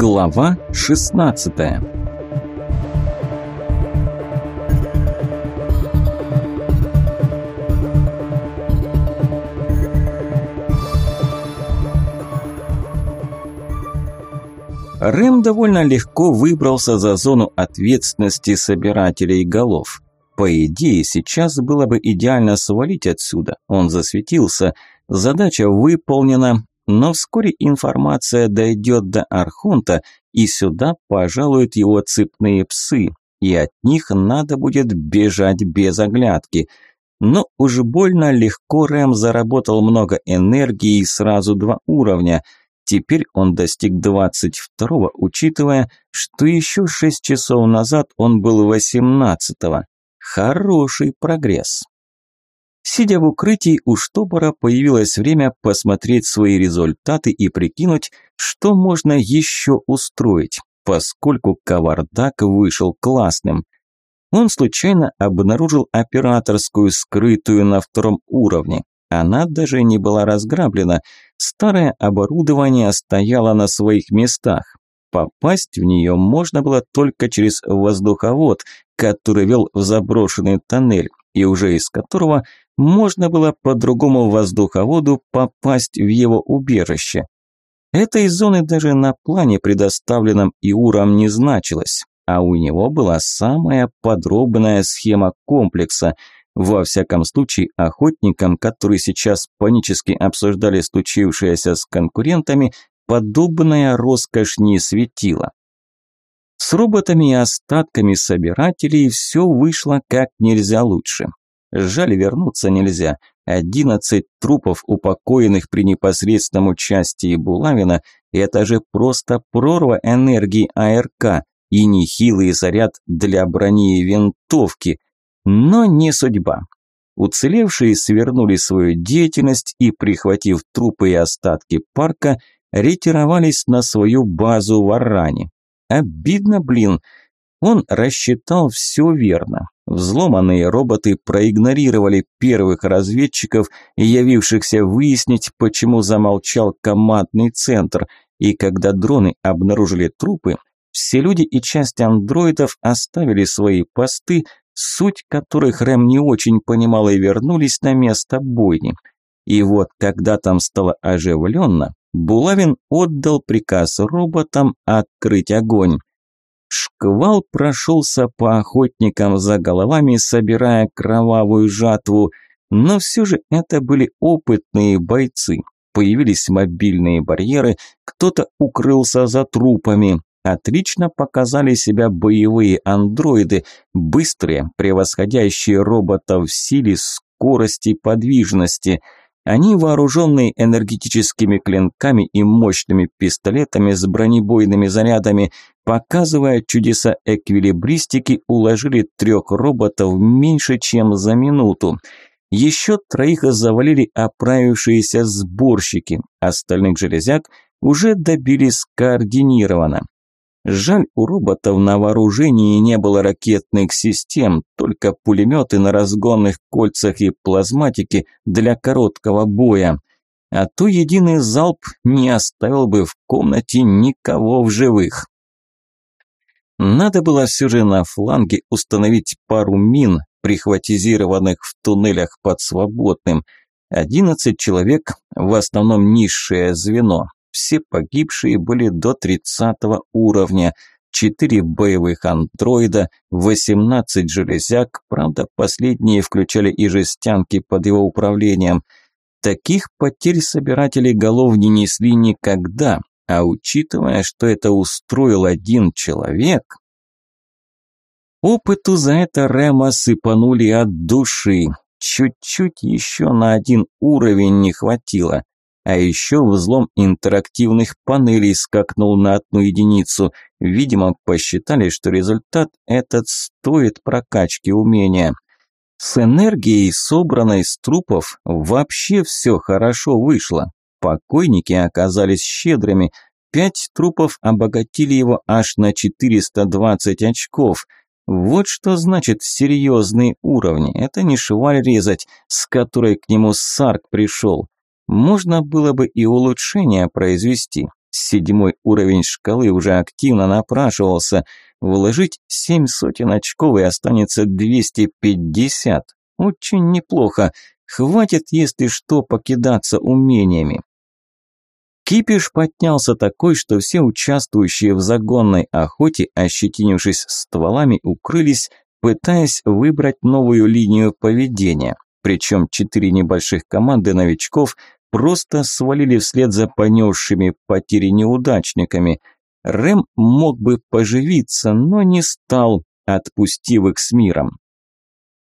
Глава 16 Рэм довольно легко выбрался за зону ответственности собирателей голов. По идее, сейчас было бы идеально свалить отсюда. Он засветился, задача выполнена, но вскоре информация дойдет до Архунта, и сюда пожалуют его цепные псы, и от них надо будет бежать без оглядки. Но уж больно легко Рэм заработал много энергии и сразу два уровня. Теперь он достиг 22-го, учитывая, что еще 6 часов назад он был 18-го. Хороший прогресс. Сидя в укрытии у штопора, появилось время посмотреть свои результаты и прикинуть, что можно еще устроить, поскольку кавардак вышел классным. Он случайно обнаружил операторскую, скрытую на втором уровне. Она даже не была разграблена, старое оборудование стояло на своих местах. Попасть в нее можно было только через воздуховод, который вел в заброшенный тоннель и уже из которого – можно было по другому воздуховоду попасть в его убежище. Этой зоны даже на плане, предоставленном Иуром, не значилось, а у него была самая подробная схема комплекса. Во всяком случае, охотникам, которые сейчас панически обсуждали стучившиеся с конкурентами, подобная роскошь не светила. С роботами и остатками собирателей все вышло как нельзя лучше. Жаль, вернуться нельзя. Одиннадцать трупов, упокоенных при непосредственном участии Булавина, это же просто прорва энергии АРК и нехилый заряд для брони и винтовки. Но не судьба. Уцелевшие свернули свою деятельность и, прихватив трупы и остатки парка, ретировались на свою базу в Аране. Обидно, блин. Он рассчитал все верно. Взломанные роботы проигнорировали первых разведчиков, явившихся выяснить, почему замолчал командный центр, и когда дроны обнаружили трупы, все люди и часть андроидов оставили свои посты, суть которых Рэм не очень понимал и вернулись на место бойни. И вот, когда там стало оживленно, Булавин отдал приказ роботам открыть огонь. Шквал прошелся по охотникам за головами, собирая кровавую жатву, но все же это были опытные бойцы. Появились мобильные барьеры, кто-то укрылся за трупами. Отлично показали себя боевые андроиды, быстрые, превосходящие роботов в силе, скорости, подвижности – они, вооруженные энергетическими клинками и мощными пистолетами с бронебойными зарядами, показывая чудеса эквилибристики, уложили трех роботов меньше, чем за минуту. Еще троих завалили оправившиеся сборщики, остальных железяк уже добили скоординированно. Жаль, у роботов на вооружении не было ракетных систем, только пулеметы на разгонных кольцах и плазматики для короткого боя. А то единый залп не оставил бы в комнате никого в живых. Надо было все же на фланге установить пару мин, прихватизированных в туннелях под свободным. 11 человек, в основном низшее звено, все погибшие были до 30 уровня. Четыре боевых андроида, 18 железяк, правда, последние включали и жестянки под его управлением. Таких потерь собиратели голов не несли никогда, а учитывая, что это устроил один человек... Опыту за это Рема сыпанули от души. Чуть-чуть еще на один уровень не хватило а еще взлом интерактивных панелей скакнул на одну единицу. Видимо, посчитали, что результат этот стоит прокачки умения. С энергией, собранной с трупов, вообще все хорошо вышло. Покойники оказались щедрыми. Пять трупов обогатили его аж на 420 очков – вот что значит серьезные уровни. Это не шваль резать, с которой к нему Сарк пришел. Можно было бы и улучшения произвести. Седьмой уровень шкалы уже активно напрашивался. Вложить семь сотен очков и останется 250. Очень неплохо. Хватит, если что, покидаться умениями. Кипиш поднялся такой, что все участвующие в загонной охоте, ощетинившись стволами, укрылись, пытаясь выбрать новую линию поведения. Причем четыре небольших команды новичков просто свалили вслед за понесшими потери неудачниками. Рэм мог бы поживиться, но не стал, отпустив их с миром.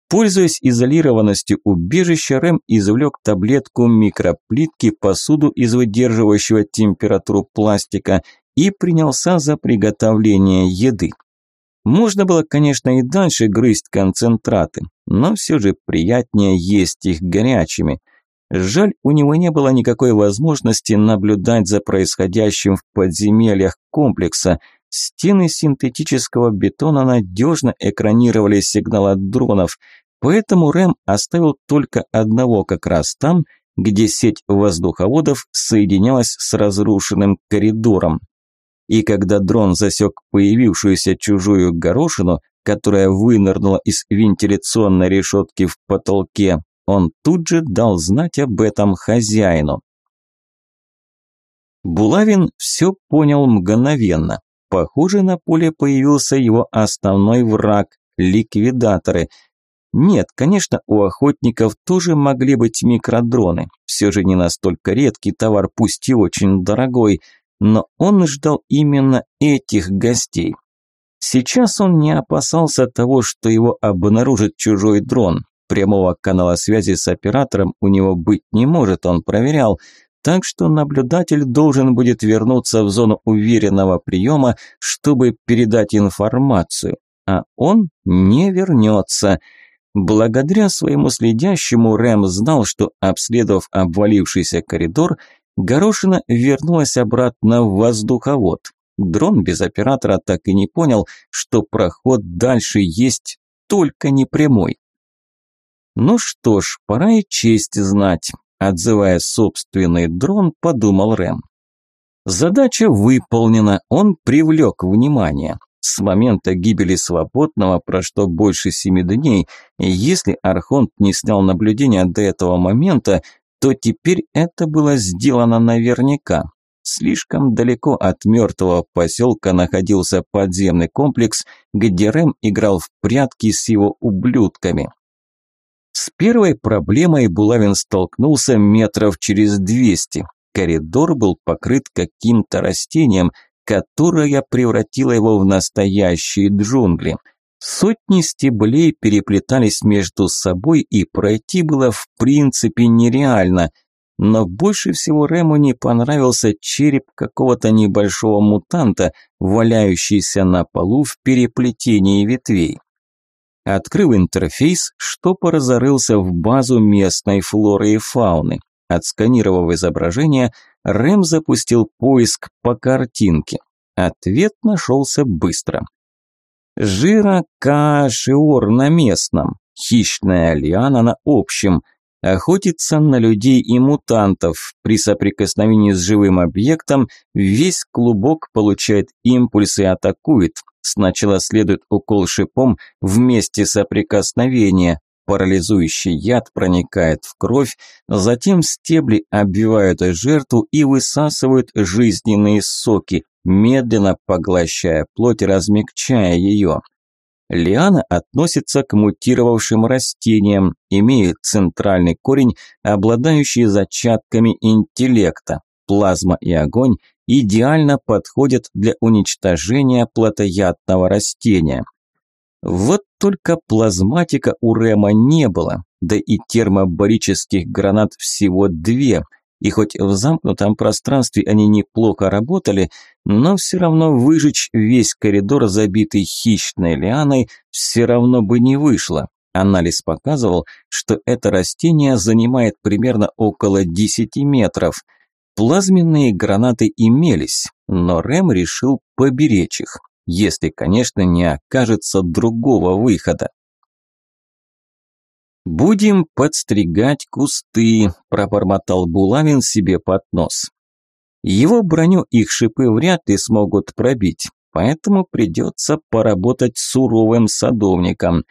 Пользуясь изолированностью убежища, Рэм извлек таблетку микроплитки, посуду из выдерживающего температуру пластика и принялся за приготовление еды. Можно было, конечно, и дальше грызть концентраты, но все же приятнее есть их горячими – Жаль, у него не было никакой возможности наблюдать за происходящим в подземельях комплекса. Стены синтетического бетона надежно экранировали сигнал от дронов, поэтому Рэм оставил только одного как раз там, где сеть воздуховодов соединялась с разрушенным коридором. И когда дрон засек появившуюся чужую горошину, которая вынырнула из вентиляционной решетки в потолке, он тут же дал знать об этом хозяину. Булавин все понял мгновенно. Похоже, на поле появился его основной враг – ликвидаторы. Нет, конечно, у охотников тоже могли быть микродроны. Все же не настолько редкий товар, пусть и очень дорогой. Но он ждал именно этих гостей. Сейчас он не опасался того, что его обнаружит чужой дрон прямого канала связи с оператором у него быть не может, он проверял. Так что наблюдатель должен будет вернуться в зону уверенного приема, чтобы передать информацию. А он не вернется. Благодаря своему следящему Рэм знал, что, обследовав обвалившийся коридор, Горошина вернулась обратно в воздуховод. Дрон без оператора так и не понял, что проход дальше есть, только непрямой. Ну что ж, пора и честь знать, отзывая собственный дрон, подумал Рэм. Задача выполнена, он привлек внимание. С момента гибели свободного прошло больше семи дней, и если Архонт не снял наблюдения до этого момента, то теперь это было сделано наверняка. Слишком далеко от мертвого поселка находился подземный комплекс, где Рэм играл в прятки с его ублюдками. С первой проблемой Булавин столкнулся метров через двести. Коридор был покрыт каким-то растением, которое превратило его в настоящие джунгли. Сотни стеблей переплетались между собой, и пройти было в принципе нереально. Но больше всего Рему не понравился череп какого-то небольшого мутанта, валяющийся на полу в переплетении ветвей. Открыл интерфейс, штопор разорылся в базу местной флоры и фауны. Отсканировав изображение, Рэм запустил поиск по картинке. Ответ нашелся быстро. Жира кашиор на местном, хищная лиана на общем – Охотиться на людей и мутантов. При соприкосновении с живым объектом весь клубок получает импульс и атакует. Сначала следует укол шипом в месте соприкосновения. Парализующий яд проникает в кровь, затем стебли обвивают жертву и высасывают жизненные соки, медленно поглощая плоть, размягчая ее. Лиана относится к мутировавшим растениям, имеет центральный корень, обладающий зачатками интеллекта. Плазма и огонь идеально подходят для уничтожения плотоядного растения. Вот только плазматика у Рема не было, да и термобарических гранат всего две – и хоть в замкнутом пространстве они неплохо работали, но все равно выжечь весь коридор, забитый хищной лианой, все равно бы не вышло. Анализ показывал, что это растение занимает примерно около 10 метров. Плазменные гранаты имелись, но Рэм решил поберечь их, если, конечно, не окажется другого выхода. «Будем подстригать кусты», – пробормотал Булавин себе под нос. Его броню их шипы вряд ли смогут пробить, поэтому придется поработать суровым садовником.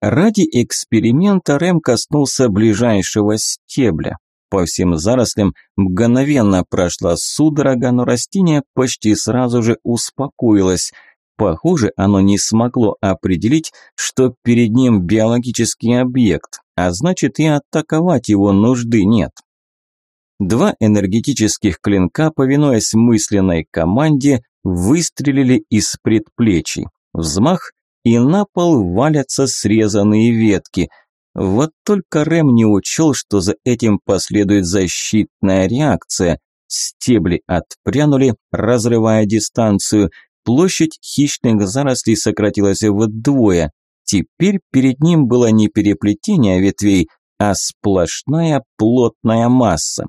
Ради эксперимента Рэм коснулся ближайшего стебля. По всем зарослям мгновенно прошла судорога, но растение почти сразу же успокоилось – Похоже, оно не смогло определить, что перед ним биологический объект, а значит и атаковать его нужды нет. Два энергетических клинка, повинуясь мысленной команде, выстрелили из предплечий. Взмах, и на пол валятся срезанные ветки. Вот только Рэм не учел, что за этим последует защитная реакция. Стебли отпрянули, разрывая дистанцию – Площадь хищных зарослей сократилась вдвое. Теперь перед ним было не переплетение ветвей, а сплошная плотная масса.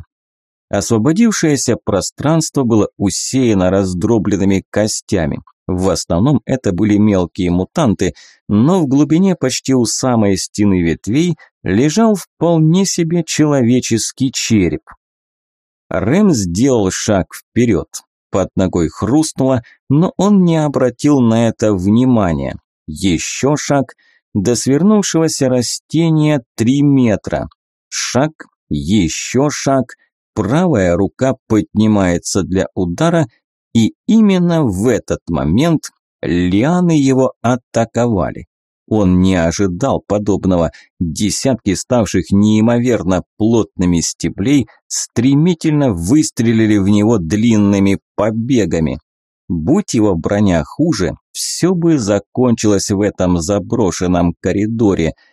Освободившееся пространство было усеяно раздробленными костями. В основном это были мелкие мутанты, но в глубине почти у самой стены ветвей лежал вполне себе человеческий череп. Рэм сделал шаг вперед под ногой хрустнуло, но он не обратил на это внимания. Еще шаг. До свернувшегося растения три метра. Шаг, еще шаг. Правая рука поднимается для удара, и именно в этот момент лианы его атаковали. Он не ожидал подобного. Десятки ставших неимоверно плотными стеблей стремительно выстрелили в него длинными побегами. Будь его броня хуже, все бы закончилось в этом заброшенном коридоре –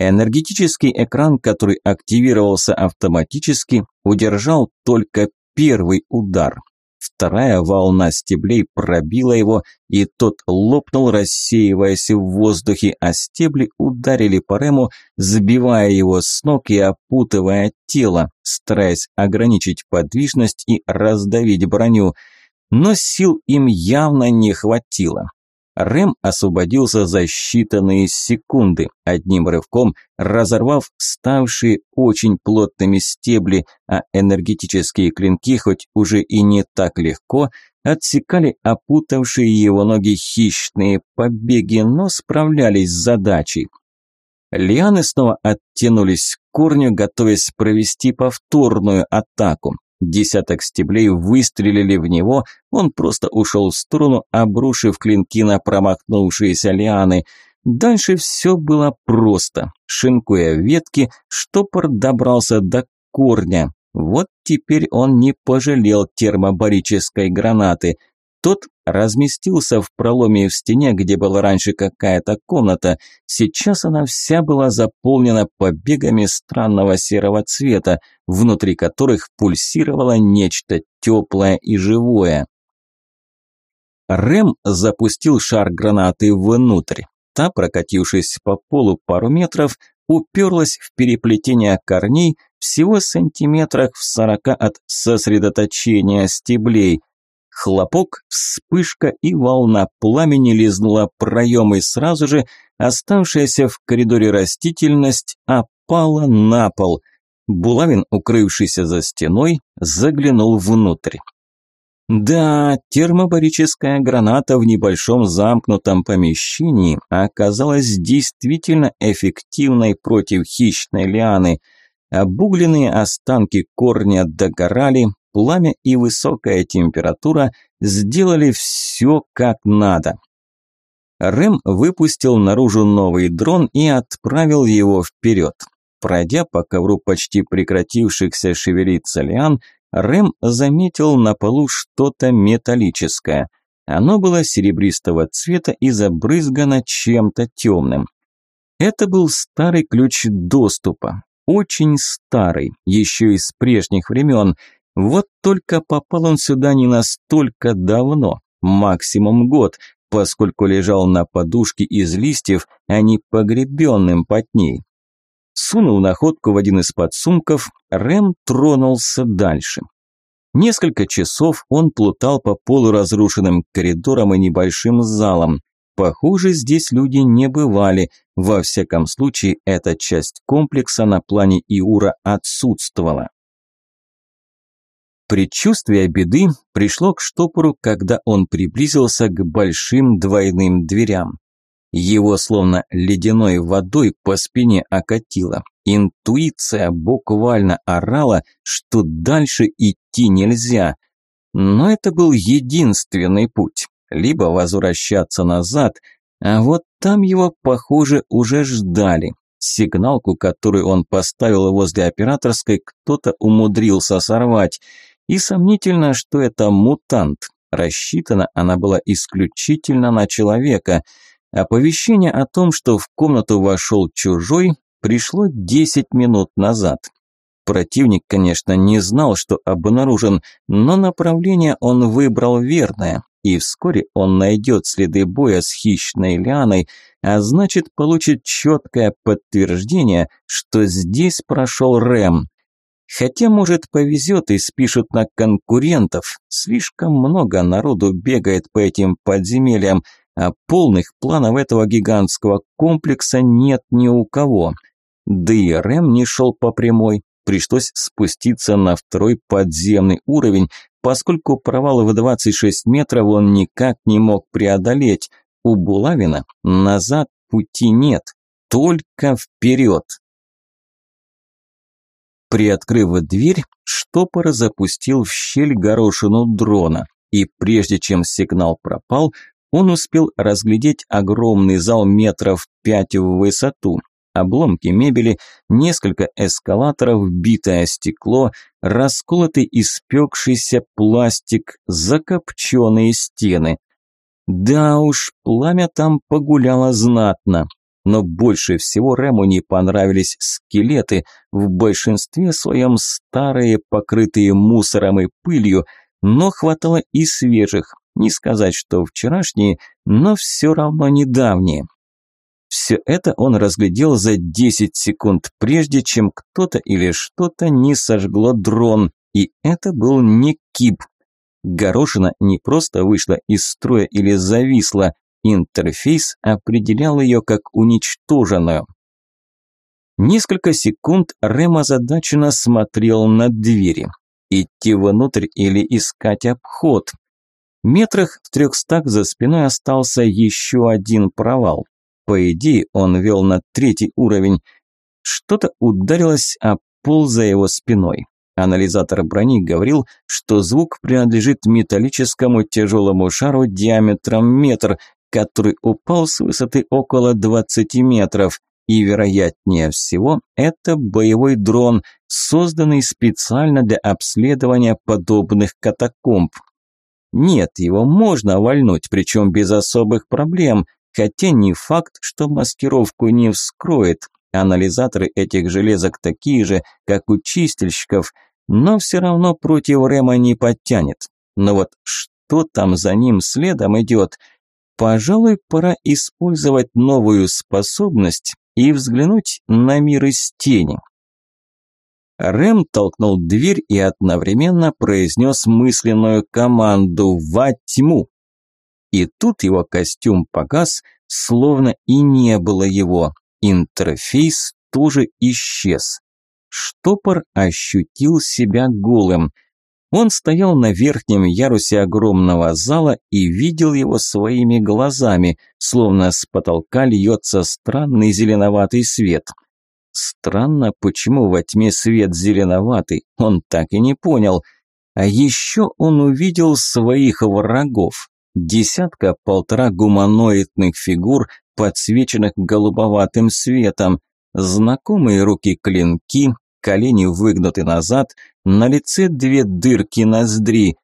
Энергетический экран, который активировался автоматически, удержал только первый удар. Вторая волна стеблей пробила его, и тот лопнул, рассеиваясь в воздухе, а стебли ударили по Рему, сбивая его с ног и опутывая тело, стараясь ограничить подвижность и раздавить броню. Но сил им явно не хватило. Рэм освободился за считанные секунды, одним рывком разорвав ставшие очень плотными стебли, а энергетические клинки, хоть уже и не так легко, отсекали опутавшие его ноги хищные побеги, но справлялись с задачей. Лианы снова оттянулись к корню, готовясь провести повторную атаку. Десяток стеблей выстрелили в него, он просто ушел в сторону, обрушив клинки на промахнувшиеся лианы. Дальше все было просто. Шинкуя ветки, штопор добрался до корня. Вот теперь он не пожалел термобарической гранаты. Тот разместился в проломе в стене, где была раньше какая-то комната. Сейчас она вся была заполнена побегами странного серого цвета, внутри которых пульсировало нечто теплое и живое. Рэм запустил шар гранаты внутрь. Та, прокатившись по полу пару метров, уперлась в переплетение корней всего сантиметрах в сорока от сосредоточения стеблей. Хлопок, вспышка и волна пламени лизнула проем, и сразу же оставшаяся в коридоре растительность опала на пол. Булавин, укрывшийся за стеной, заглянул внутрь. Да, термобарическая граната в небольшом замкнутом помещении оказалась действительно эффективной против хищной лианы – Обугленные останки корня догорали, пламя и высокая температура сделали все как надо. Рэм выпустил наружу новый дрон и отправил его вперед. Пройдя по ковру почти прекратившихся шевелиться лиан, Рэм заметил на полу что-то металлическое. Оно было серебристого цвета и забрызгано чем-то темным. Это был старый ключ доступа, очень старый, еще из прежних времен – вот только попал он сюда не настолько давно, максимум год, поскольку лежал на подушке из листьев, а не погребенным под ней. Сунул находку в один из подсумков, Рэм тронулся дальше. Несколько часов он плутал по полуразрушенным коридорам и небольшим залам. Похоже, здесь люди не бывали, во всяком случае, эта часть комплекса на плане Иура отсутствовала. Предчувствие беды пришло к штопору, когда он приблизился к большим двойным дверям. Его словно ледяной водой по спине окатило. Интуиция буквально орала, что дальше идти нельзя. Но это был единственный путь. Либо возвращаться назад, а вот там его, похоже, уже ждали. Сигналку, которую он поставил возле операторской, кто-то умудрился сорвать – и сомнительно, что это мутант. Рассчитана она была исключительно на человека. Оповещение о том, что в комнату вошел чужой, пришло 10 минут назад. Противник, конечно, не знал, что обнаружен, но направление он выбрал верное, и вскоре он найдет следы боя с хищной лианой, а значит получит четкое подтверждение, что здесь прошел Рэм, Хотя, может, повезет и спишут на конкурентов. Слишком много народу бегает по этим подземельям, а полных планов этого гигантского комплекса нет ни у кого. Да и Рэм не шел по прямой. Пришлось спуститься на второй подземный уровень, поскольку провал в 26 метров он никак не мог преодолеть. У Булавина назад пути нет, только вперед. Приоткрыв дверь, штопор запустил в щель горошину дрона, и прежде чем сигнал пропал, он успел разглядеть огромный зал метров пять в высоту, обломки мебели, несколько эскалаторов, битое стекло, расколотый испекшийся пластик, закопченные стены. Да уж, пламя там погуляло знатно но больше всего Рему не понравились скелеты, в большинстве своем старые, покрытые мусором и пылью, но хватало и свежих, не сказать, что вчерашние, но все равно недавние. Все это он разглядел за 10 секунд, прежде чем кто-то или что-то не сожгло дрон, и это был не кип. Горошина не просто вышла из строя или зависла, Интерфейс определял ее как уничтоженную. Несколько секунд Рэм озадаченно смотрел на двери. Идти внутрь или искать обход. Метрах в трехстах за спиной остался еще один провал. По идее, он вел на третий уровень. Что-то ударилось о пол за его спиной. Анализатор брони говорил, что звук принадлежит металлическому тяжелому шару диаметром метр, который упал с высоты около 20 метров. И, вероятнее всего, это боевой дрон, созданный специально для обследования подобных катакомб. Нет, его можно вальнуть, причем без особых проблем, хотя не факт, что маскировку не вскроет. Анализаторы этих железок такие же, как у чистильщиков, но все равно против Рема не подтянет. Но вот что там за ним следом идет – Пожалуй, пора использовать новую способность и взглянуть на мир из тени. Рэм толкнул дверь и одновременно произнес мысленную команду «Во тьму!». И тут его костюм погас, словно и не было его. Интерфейс тоже исчез. Штопор ощутил себя голым – он стоял на верхнем ярусе огромного зала и видел его своими глазами, словно с потолка льется странный зеленоватый свет. Странно, почему во тьме свет зеленоватый, он так и не понял. А еще он увидел своих врагов. Десятка-полтора гуманоидных фигур, подсвеченных голубоватым светом. Знакомые руки-клинки, колени выгнуты назад, на лице две дырки ноздри.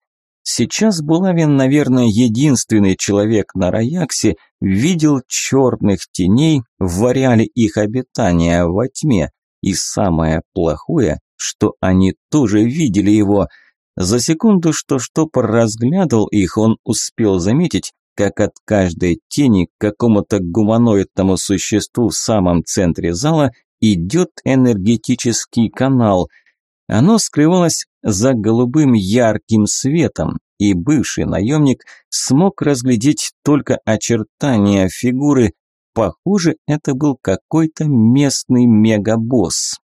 Сейчас Булавин, наверное, единственный человек на Раяксе, видел черных теней в ареале их обитания во тьме. И самое плохое, что они тоже видели его. За секунду, что штопор разглядывал их, он успел заметить, как от каждой тени к какому-то гуманоидному существу в самом центре зала идет энергетический канал – оно скрывалось за голубым ярким светом, и бывший наемник смог разглядеть только очертания фигуры. Похоже, это был какой-то местный мегабосс.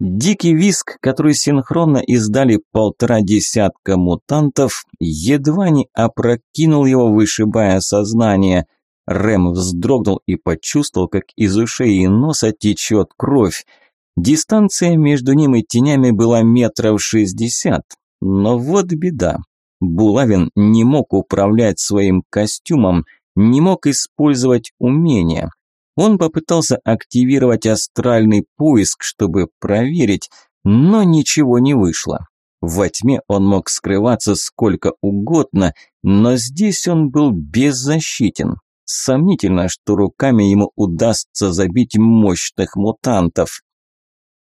Дикий виск, который синхронно издали полтора десятка мутантов, едва не опрокинул его, вышибая сознание. Рэм вздрогнул и почувствовал, как из ушей и носа течет кровь. Дистанция между ним и тенями была метров шестьдесят. Но вот беда. Булавин не мог управлять своим костюмом, не мог использовать умения. Он попытался активировать астральный поиск, чтобы проверить, но ничего не вышло. Во тьме он мог скрываться сколько угодно, но здесь он был беззащитен. Сомнительно, что руками ему удастся забить мощных мутантов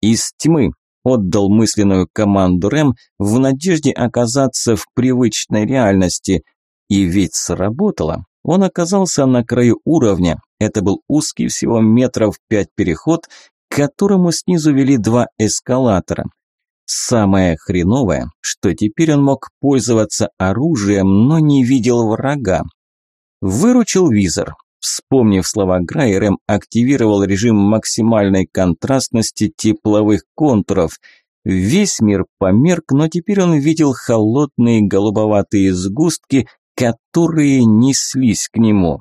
из тьмы. Отдал мысленную команду Рэм в надежде оказаться в привычной реальности. И ведь сработало. Он оказался на краю уровня. Это был узкий всего метров пять переход, к которому снизу вели два эскалатора. Самое хреновое, что теперь он мог пользоваться оружием, но не видел врага. Выручил визор. Вспомнив слова Грай, активировал режим максимальной контрастности тепловых контуров. Весь мир померк, но теперь он видел холодные голубоватые сгустки, которые неслись к нему.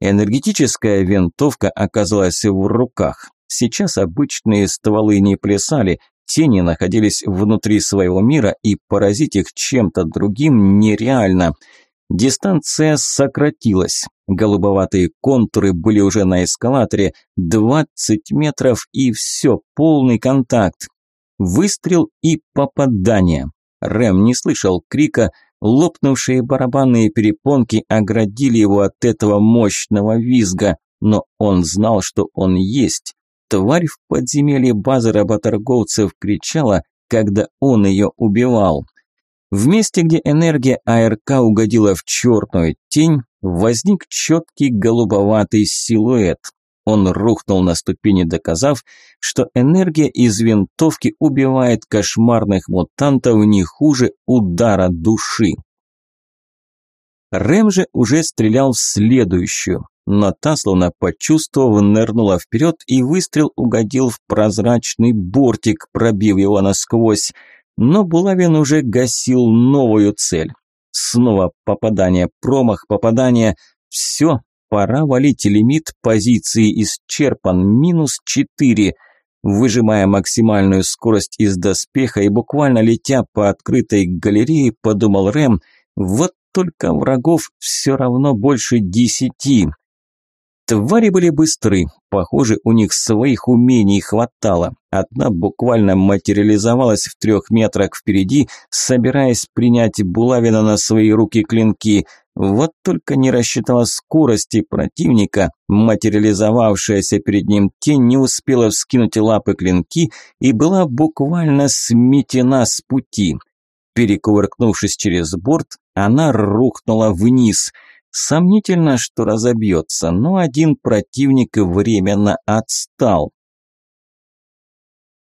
Энергетическая винтовка оказалась в руках. Сейчас обычные стволы не плясали, тени находились внутри своего мира, и поразить их чем-то другим нереально – Дистанция сократилась. Голубоватые контуры были уже на эскалаторе. 20 метров и все, полный контакт. Выстрел и попадание. Рэм не слышал крика, лопнувшие барабанные перепонки оградили его от этого мощного визга, но он знал, что он есть. Тварь в подземелье базы работорговцев кричала, когда он ее убивал. В месте, где энергия АРК угодила в черную тень, возник четкий голубоватый силуэт. Он рухнул на ступени, доказав, что энергия из винтовки убивает кошмарных мутантов не хуже удара души. Рэм же уже стрелял в следующую, но та, словно почувствовав, нырнула вперед и выстрел угодил в прозрачный бортик, пробив его насквозь но Булавин уже гасил новую цель. Снова попадание, промах, попадание. Все, пора валить лимит, позиции исчерпан, минус четыре, Выжимая максимальную скорость из доспеха и буквально летя по открытой галерее, подумал Рэм, вот только врагов все равно больше десяти. Твари были быстры, похоже, у них своих умений хватало. Одна буквально материализовалась в трех метрах впереди, собираясь принять булавина на свои руки клинки. Вот только не рассчитала скорости противника, материализовавшаяся перед ним тень не успела вскинуть лапы клинки и была буквально сметена с пути. Перекувыркнувшись через борт, она рухнула вниз – Сомнительно, что разобьется, но один противник временно отстал.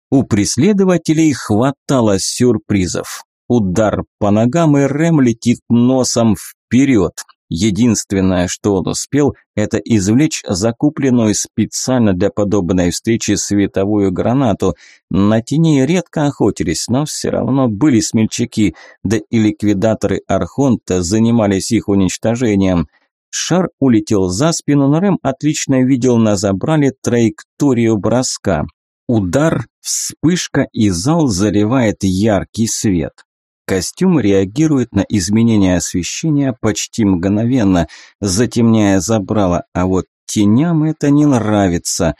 У преследователей хватало сюрпризов. Удар по ногам, и Рэм летит носом вперед. Единственное, что он успел, это извлечь закупленную специально для подобной встречи световую гранату. На тени редко охотились, но все равно были смельчаки, да и ликвидаторы Архонта занимались их уничтожением. Шар улетел за спину, но Рэм отлично видел на забрале траекторию броска. Удар, вспышка и зал заливает яркий свет. Костюм реагирует на изменение освещения почти мгновенно, затемняя забрало, а вот теням это не нравится.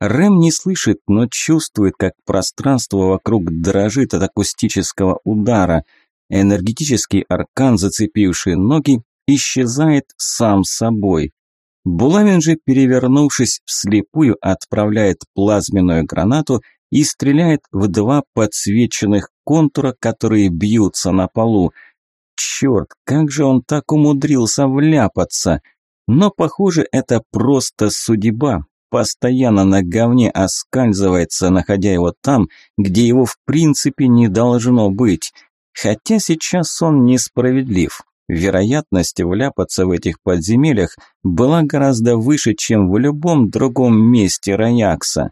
Рэм не слышит, но чувствует, как пространство вокруг дрожит от акустического удара. Энергетический аркан, зацепивший ноги, исчезает сам собой. Булавин же, перевернувшись вслепую, отправляет плазменную гранату и стреляет в два подсвеченных контура, которые бьются на полу. Черт, как же он так умудрился вляпаться! Но, похоже, это просто судьба. Постоянно на говне оскальзывается, находя его там, где его в принципе не должно быть. Хотя сейчас он несправедлив. Вероятность вляпаться в этих подземельях была гораздо выше, чем в любом другом месте Раякса.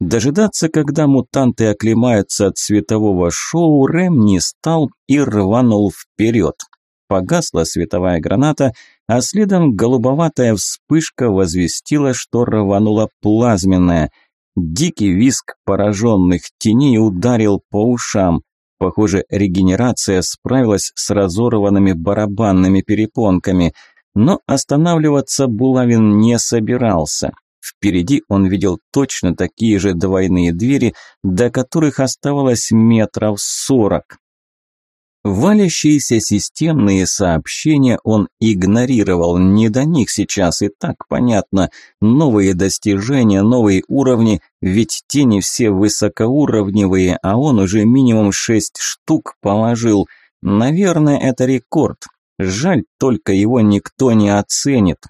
Дожидаться, когда мутанты оклемаются от светового шоу, Рэм не стал и рванул вперед. Погасла световая граната, а следом голубоватая вспышка возвестила, что рванула плазменная. Дикий виск пораженных теней ударил по ушам. Похоже, регенерация справилась с разорванными барабанными перепонками – но останавливаться Булавин не собирался. Впереди он видел точно такие же двойные двери, до которых оставалось метров сорок. Валящиеся системные сообщения он игнорировал, не до них сейчас и так понятно. Новые достижения, новые уровни, ведь те не все высокоуровневые, а он уже минимум шесть штук положил. Наверное, это рекорд. Жаль, только его никто не оценит.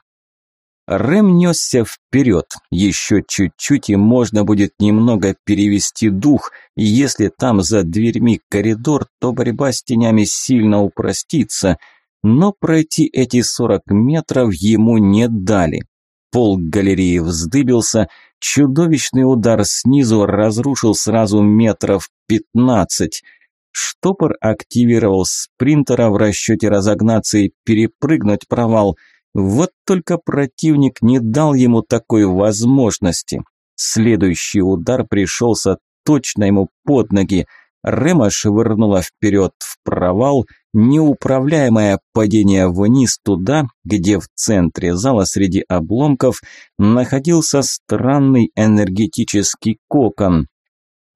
Рэм несся вперед. Еще чуть-чуть и можно будет немного перевести дух. И если там за дверьми коридор, то борьба с тенями сильно упростится. Но пройти эти 40 метров ему не дали. Пол галереи вздыбился, чудовищный удар снизу разрушил сразу метров 15. Штопор активировал спринтера в расчете разогнаться и перепрыгнуть провал – вот только противник не дал ему такой возможности. Следующий удар пришелся точно ему под ноги. Рема швырнула вперед в провал, неуправляемое падение вниз туда, где в центре зала среди обломков находился странный энергетический кокон,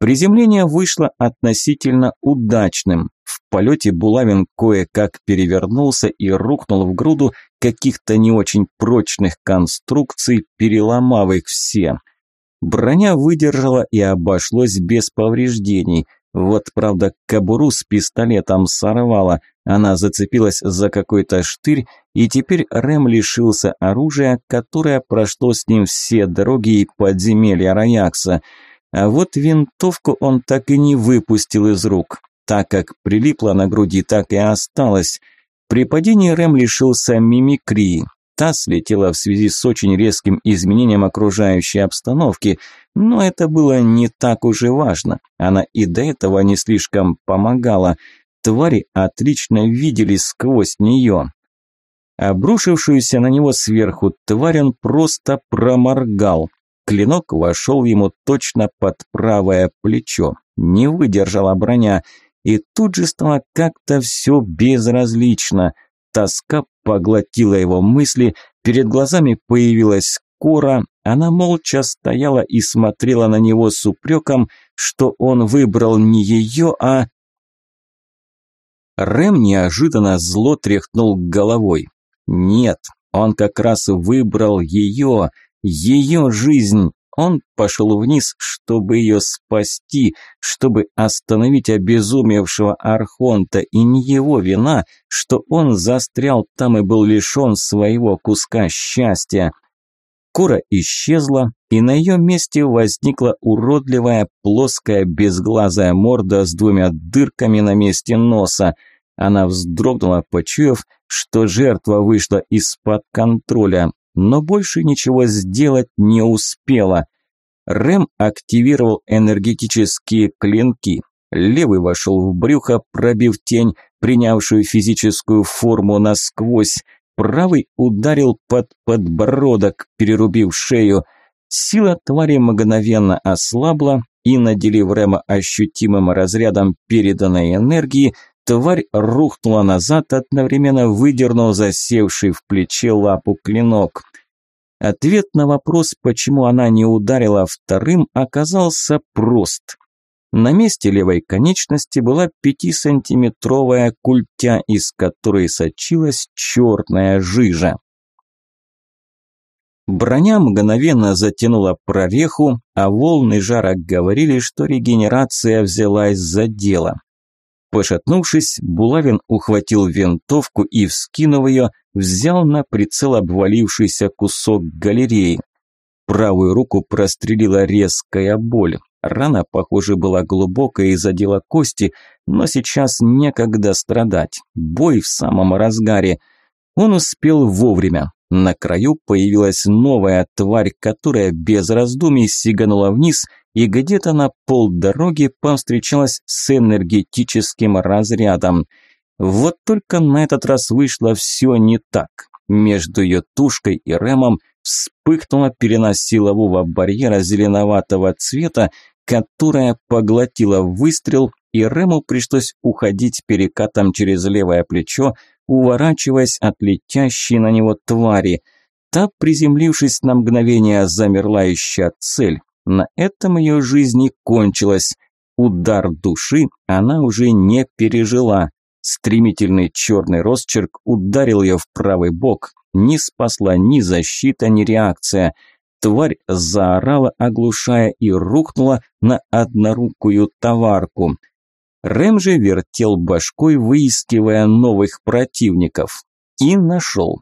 Приземление вышло относительно удачным. В полете Булавин кое-как перевернулся и рухнул в груду каких-то не очень прочных конструкций, переломав их все. Броня выдержала и обошлось без повреждений. Вот, правда, кобуру с пистолетом сорвала, она зацепилась за какой-то штырь, и теперь Рэм лишился оружия, которое прошло с ним все дороги и подземелья Раякса – а вот винтовку он так и не выпустил из рук. Так как прилипла на груди, так и осталась. При падении Рэм лишился мимикрии. Та слетела в связи с очень резким изменением окружающей обстановки, но это было не так уже важно. Она и до этого не слишком помогала. Твари отлично видели сквозь нее. Обрушившуюся на него сверху тварь он просто проморгал. Клинок вошел ему точно под правое плечо. Не выдержала броня. И тут же стало как-то все безразлично. Тоска поглотила его мысли, перед глазами появилась Кора. Она молча стояла и смотрела на него с упреком, что он выбрал не ее, а... Рэм неожиданно зло тряхнул головой. Нет, он как раз выбрал ее ее жизнь. Он пошел вниз, чтобы ее спасти, чтобы остановить обезумевшего Архонта, и не его вина, что он застрял там и был лишен своего куска счастья. Кора исчезла, и на ее месте возникла уродливая, плоская, безглазая морда с двумя дырками на месте носа. Она вздрогнула, почуяв, что жертва вышла из-под контроля но больше ничего сделать не успела. Рэм активировал энергетические клинки. Левый вошел в брюхо, пробив тень, принявшую физическую форму насквозь. Правый ударил под подбородок, перерубив шею. Сила твари мгновенно ослабла и, наделив Рэма ощутимым разрядом переданной энергии, Тварь рухнула назад, одновременно выдернув засевший в плече лапу клинок. Ответ на вопрос, почему она не ударила вторым, оказался прост. На месте левой конечности была пятисантиметровая культя, из которой сочилась черная жижа. Броня мгновенно затянула прореху, а волны жара говорили, что регенерация взялась за дело. Пошатнувшись, Булавин ухватил винтовку и, вскинув ее, взял на прицел обвалившийся кусок галереи. Правую руку прострелила резкая боль. Рана, похоже, была глубокая и задела кости, но сейчас некогда страдать. Бой в самом разгаре. Он успел вовремя. На краю появилась новая тварь, которая без раздумий сиганула вниз и где-то на полдороги повстречалась с энергетическим разрядом. Вот только на этот раз вышло все не так. Между ее тушкой и Рэмом вспыхнула пелена силового барьера зеленоватого цвета, которая поглотила выстрел, и Рэму пришлось уходить перекатом через левое плечо, уворачиваясь от летящей на него твари. Та, приземлившись на мгновение, замерла ища цель. На этом ее жизнь и кончилась. Удар души она уже не пережила. Стремительный черный росчерк ударил ее в правый бок. Не спасла ни защита, ни реакция. Тварь заорала, оглушая, и рухнула на однорукую товарку – Рэм же вертел башкой, выискивая новых противников. И нашел.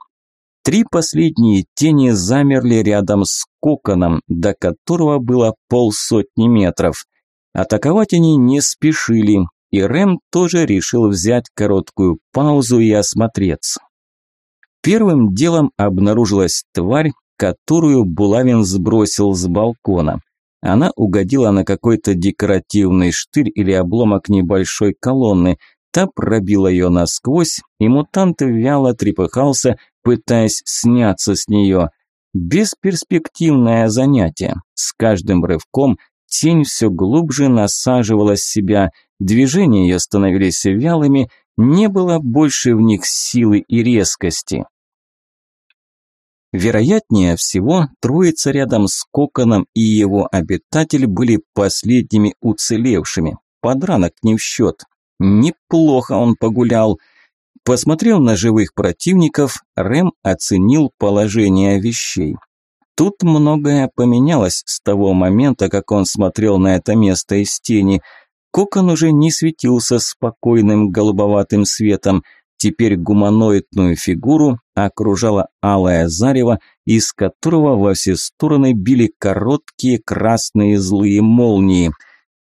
Три последние тени замерли рядом с коконом, до которого было полсотни метров. Атаковать они не спешили, и Рэм тоже решил взять короткую паузу и осмотреться. Первым делом обнаружилась тварь, которую Булавин сбросил с балкона. Она угодила на какой-то декоративный штырь или обломок небольшой колонны. Та пробила ее насквозь, и мутант вяло трепыхался, пытаясь сняться с нее. Бесперспективное занятие. С каждым рывком тень все глубже насаживала себя, движения ее становились вялыми, не было больше в них силы и резкости. Вероятнее всего, троица рядом с Коконом и его обитатель были последними уцелевшими. Подранок не в счет. Неплохо он погулял. посмотрев на живых противников, Рэм оценил положение вещей. Тут многое поменялось с того момента, как он смотрел на это место из тени. Кокон уже не светился спокойным голубоватым светом – Теперь гуманоидную фигуру окружала алая зарево, из которого во все стороны били короткие красные злые молнии.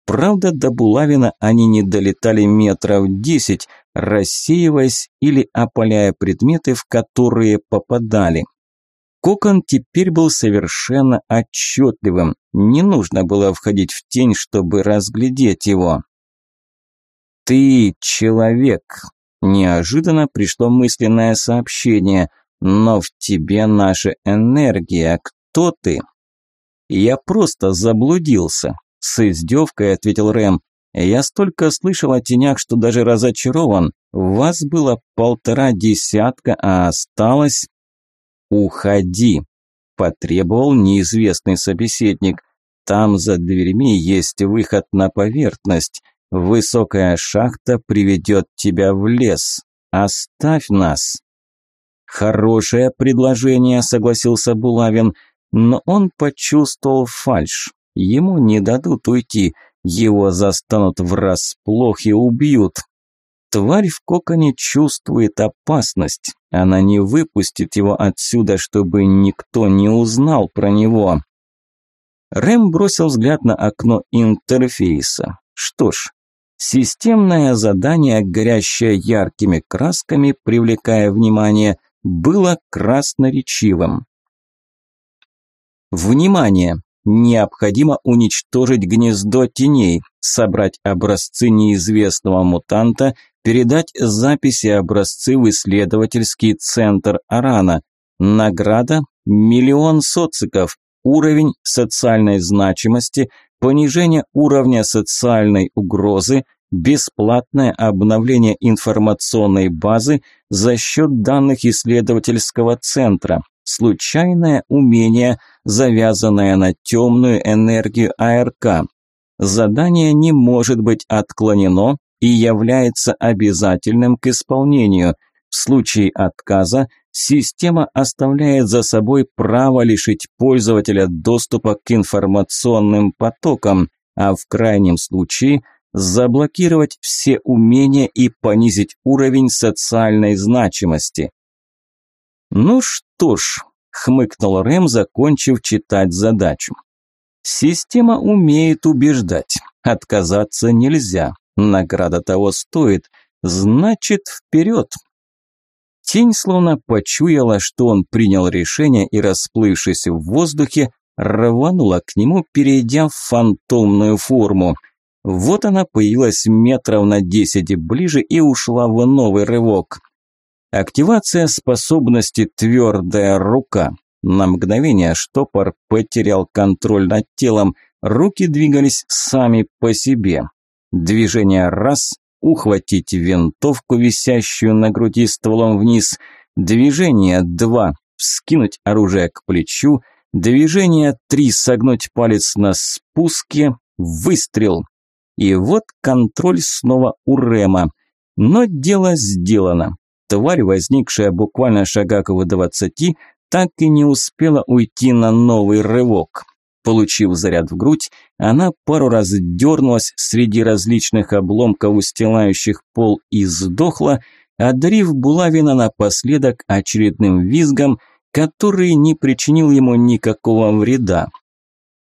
Правда, до булавина они не долетали метров десять, рассеиваясь или опаляя предметы, в которые попадали. Кокон теперь был совершенно отчетливым, не нужно было входить в тень, чтобы разглядеть его. «Ты человек!» Неожиданно пришло мысленное сообщение. «Но в тебе наша энергия. Кто ты?» «Я просто заблудился», – с издевкой ответил Рэм. «Я столько слышал о тенях, что даже разочарован. Вас было полтора десятка, а осталось...» «Уходи», – потребовал неизвестный собеседник. «Там за дверьми есть выход на поверхность. Высокая шахта приведет тебя в лес. Оставь нас. Хорошее предложение, согласился Булавин, но он почувствовал фальшь. Ему не дадут уйти, его застанут врасплох и убьют. Тварь в коконе чувствует опасность. Она не выпустит его отсюда, чтобы никто не узнал про него. Рэм бросил взгляд на окно интерфейса. Что ж, Системное задание, горящее яркими красками, привлекая внимание, было красноречивым. Внимание! Необходимо уничтожить гнездо теней, собрать образцы неизвестного мутанта, передать записи образцы в исследовательский центр Арана. Награда – миллион социков, уровень социальной значимости, понижение уровня социальной угрозы, бесплатное обновление информационной базы за счет данных исследовательского центра, случайное умение, завязанное на темную энергию АРК. Задание не может быть отклонено и является обязательным к исполнению. В случае отказа – Система оставляет за собой право лишить пользователя доступа к информационным потокам, а в крайнем случае заблокировать все умения и понизить уровень социальной значимости. «Ну что ж», – хмыкнул Рэм, закончив читать задачу. «Система умеет убеждать. Отказаться нельзя. Награда того стоит. Значит, вперед!» Тень словно почуяла, что он принял решение и, расплывшись в воздухе, рванула к нему, перейдя в фантомную форму. Вот она появилась метров на десять ближе и ушла в новый рывок. Активация способности «Твердая рука». На мгновение штопор потерял контроль над телом, руки двигались сами по себе. Движение раз, ухватить винтовку, висящую на груди стволом вниз, движение 2, вскинуть оружие к плечу, движение 3, согнуть палец на спуске, выстрел. И вот контроль снова у Рема. Но дело сделано. Тварь, возникшая буквально шагах в двадцати, так и не успела уйти на новый рывок. Получив заряд в грудь, она пару раз дернулась среди различных обломков, устилающих пол, и сдохла, одарив Булавина напоследок очередным визгом, который не причинил ему никакого вреда.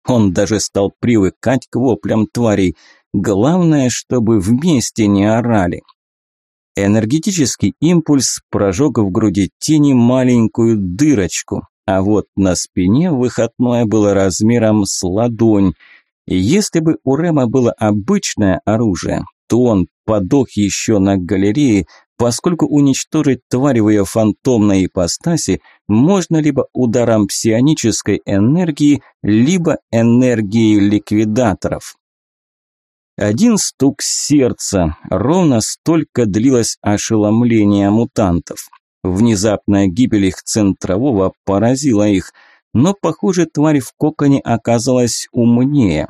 Он даже стал привыкать к воплям тварей. Главное, чтобы вместе не орали. Энергетический импульс прожег в груди тени маленькую дырочку а вот на спине выходное было размером с ладонь. И если бы у Рема было обычное оружие, то он подох еще на галерее, поскольку уничтожить тварь в ее фантомной ипостаси можно либо ударом псионической энергии, либо энергией ликвидаторов. Один стук сердца, ровно столько длилось ошеломление мутантов. Внезапная гибель их центрового поразила их, но, похоже, тварь в коконе оказалась умнее.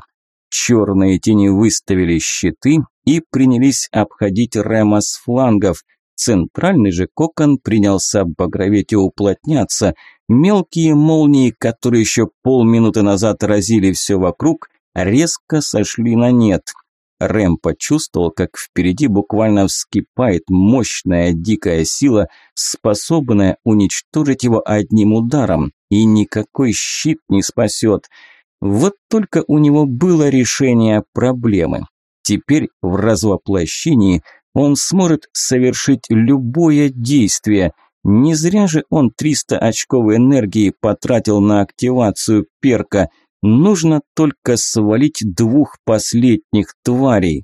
Черные тени выставили щиты и принялись обходить Рема с флангов. Центральный же кокон принялся багроветь и уплотняться. Мелкие молнии, которые еще полминуты назад разили все вокруг, резко сошли на нет – Рэм почувствовал, как впереди буквально вскипает мощная дикая сила, способная уничтожить его одним ударом, и никакой щит не спасет. Вот только у него было решение проблемы. Теперь в развоплощении он сможет совершить любое действие. Не зря же он 300 очков энергии потратил на активацию перка – Нужно только свалить двух последних тварей.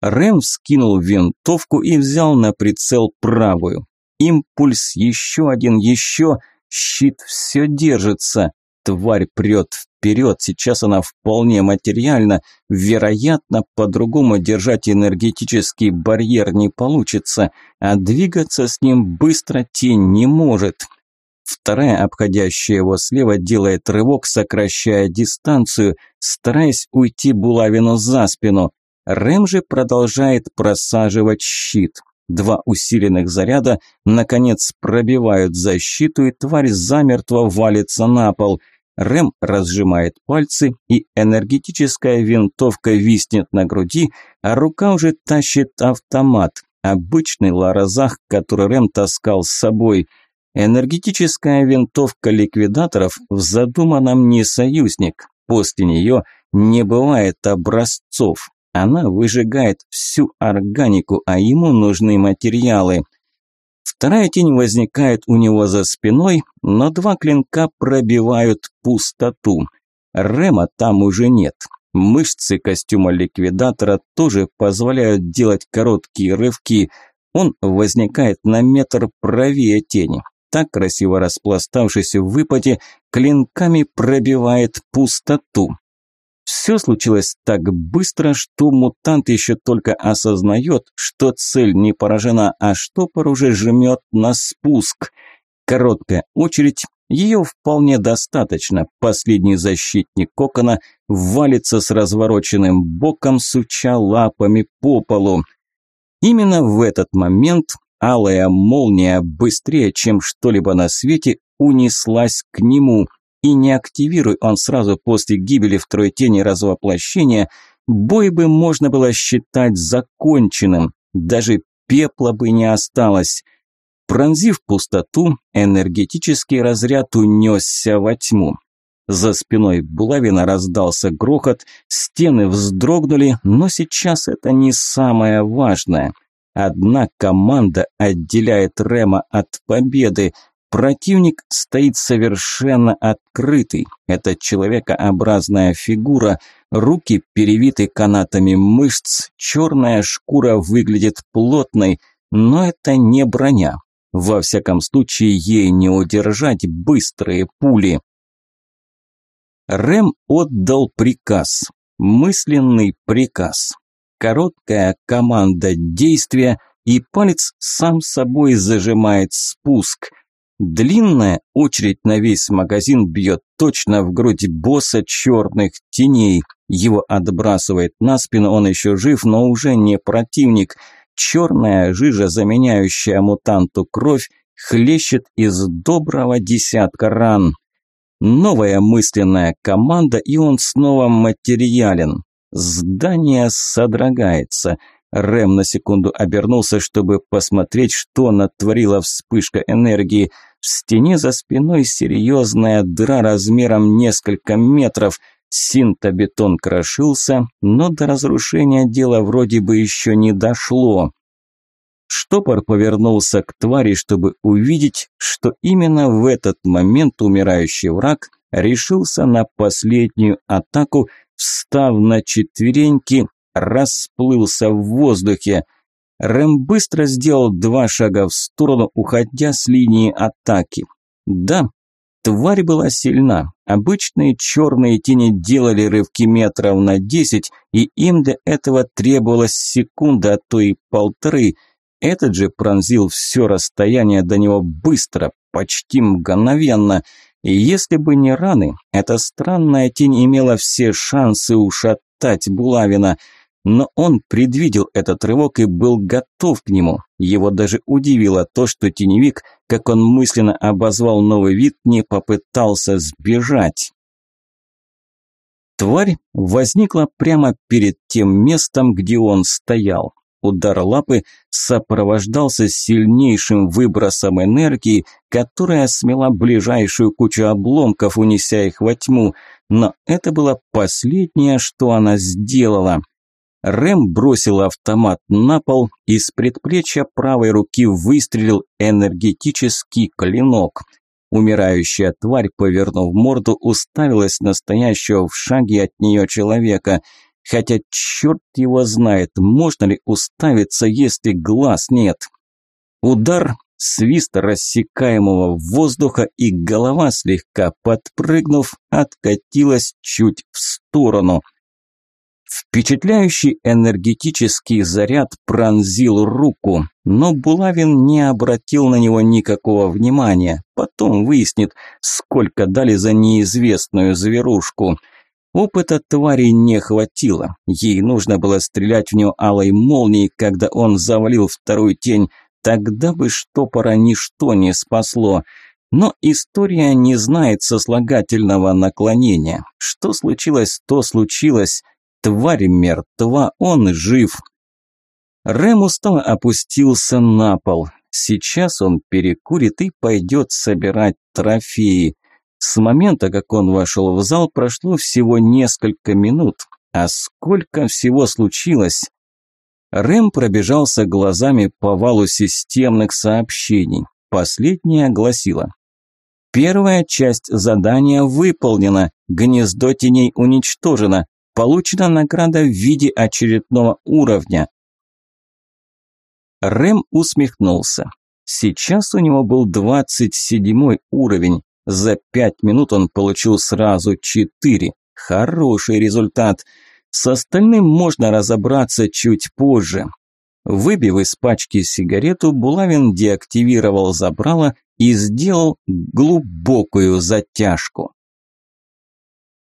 Рэм вскинул винтовку и взял на прицел правую. Импульс, еще один, еще. Щит все держится. Тварь прет вперед, сейчас она вполне материальна. Вероятно, по-другому держать энергетический барьер не получится, а двигаться с ним быстро тень не может. Вторая, обходящая его слева, делает рывок, сокращая дистанцию, стараясь уйти булавину за спину. Рэм же продолжает просаживать щит. Два усиленных заряда, наконец, пробивают защиту, и тварь замертво валится на пол. Рэм разжимает пальцы, и энергетическая винтовка виснет на груди, а рука уже тащит автомат. Обычный ларазах, который Рэм таскал с собой. Энергетическая винтовка ликвидаторов в задуманном не союзник. После нее не бывает образцов. Она выжигает всю органику, а ему нужны материалы. Вторая тень возникает у него за спиной, но два клинка пробивают пустоту. Рема там уже нет. Мышцы костюма ликвидатора тоже позволяют делать короткие рывки. Он возникает на метр правее тени так красиво распластавшись в выпаде, клинками пробивает пустоту. Все случилось так быстро, что мутант еще только осознает, что цель не поражена, а штопор уже жмет на спуск. Короткая очередь, ее вполне достаточно. Последний защитник кокона валится с развороченным боком, суча лапами по полу. Именно в этот момент Алая молния быстрее, чем что-либо на свете, унеслась к нему, и не активируя он сразу после гибели второй тени развоплощения, бой бы можно было считать законченным, даже пепла бы не осталось. Пронзив пустоту, энергетический разряд унесся во тьму. За спиной Булавина раздался грохот, стены вздрогнули, но сейчас это не самое важное – Одна команда отделяет Рема от победы. Противник стоит совершенно открытый. Это человекообразная фигура, руки перевиты канатами мышц, черная шкура выглядит плотной, но это не броня. Во всяком случае, ей не удержать быстрые пули. Рэм отдал приказ. Мысленный приказ короткая команда действия, и палец сам собой зажимает спуск. Длинная очередь на весь магазин бьет точно в грудь босса черных теней. Его отбрасывает на спину, он еще жив, но уже не противник. Черная жижа, заменяющая мутанту кровь, хлещет из доброго десятка ран. Новая мысленная команда, и он снова материален. Здание содрогается. Рэм на секунду обернулся, чтобы посмотреть, что натворила вспышка энергии. В стене за спиной серьезная дыра размером несколько метров. Синтобетон крошился, но до разрушения дело вроде бы еще не дошло. Штопор повернулся к твари, чтобы увидеть, что именно в этот момент умирающий враг решился на последнюю атаку, встав на четвереньки, расплылся в воздухе. Рэм быстро сделал два шага в сторону, уходя с линии атаки. Да, тварь была сильна. Обычные черные тени делали рывки метров на десять, и им для этого требовалась секунда, а то и полторы. Этот же пронзил все расстояние до него быстро, почти мгновенно – и если бы не раны, эта странная тень имела все шансы ушатать Булавина. Но он предвидел этот рывок и был готов к нему. Его даже удивило то, что теневик, как он мысленно обозвал новый вид, не попытался сбежать. Тварь возникла прямо перед тем местом, где он стоял. Удар лапы сопровождался сильнейшим выбросом энергии, которая смела ближайшую кучу обломков, унеся их во тьму. Но это было последнее, что она сделала. Рэм бросил автомат на пол, и с предплечья правой руки выстрелил энергетический клинок. Умирающая тварь, повернув морду, уставилась настоящего в шаге от нее человека – Хотя черт его знает, можно ли уставиться, если глаз нет. Удар, свист рассекаемого воздуха и голова, слегка подпрыгнув, откатилась чуть в сторону. Впечатляющий энергетический заряд пронзил руку, но Булавин не обратил на него никакого внимания. Потом выяснит, сколько дали за неизвестную зверушку – Опыта твари не хватило. Ей нужно было стрелять в него алой молнией, когда он завалил вторую тень. Тогда бы штопора ничто не спасло. Но история не знает сослагательного наклонения. Что случилось, то случилось. Тварь мертва, он жив. Рэм устало опустился на пол. Сейчас он перекурит и пойдет собирать трофеи. С момента, как он вошел в зал, прошло всего несколько минут. А сколько всего случилось? Рэм пробежался глазами по валу системных сообщений. Последняя гласила. Первая часть задания выполнена, гнездо теней уничтожено, получена награда в виде очередного уровня. Рэм усмехнулся. Сейчас у него был 27 уровень. За пять минут он получил сразу четыре. Хороший результат. С остальным можно разобраться чуть позже. Выбив из пачки сигарету, Булавин деактивировал забрало и сделал глубокую затяжку.